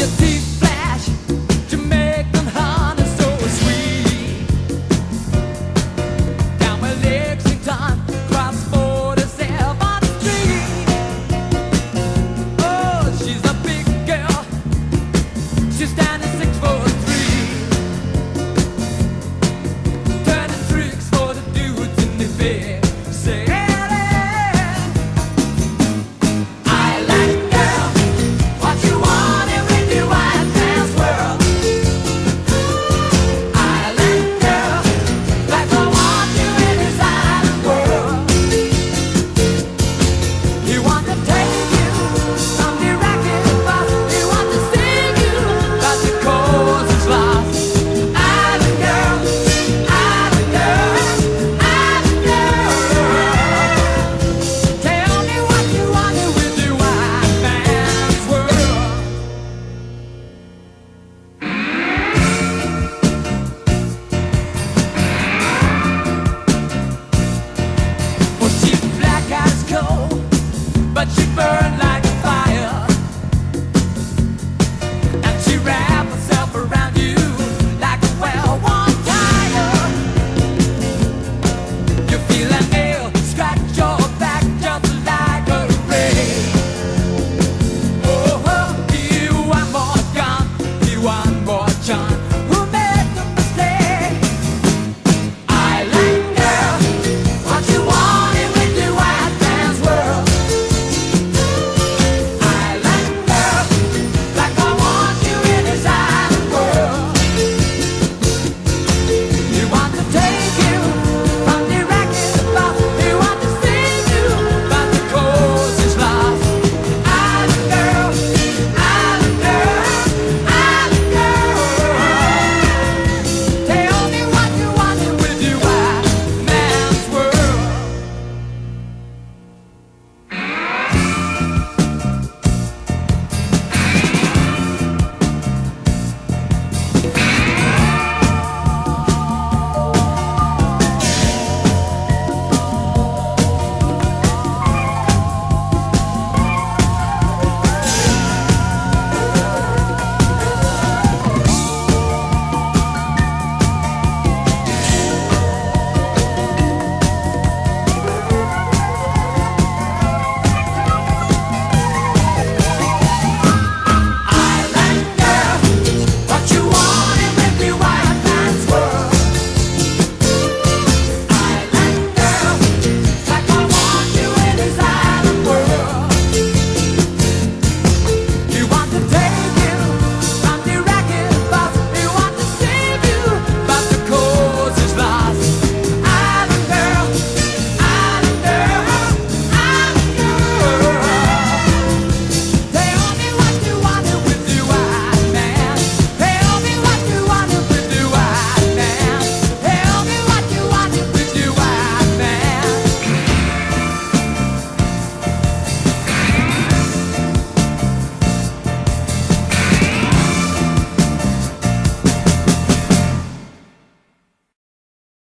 you much burn?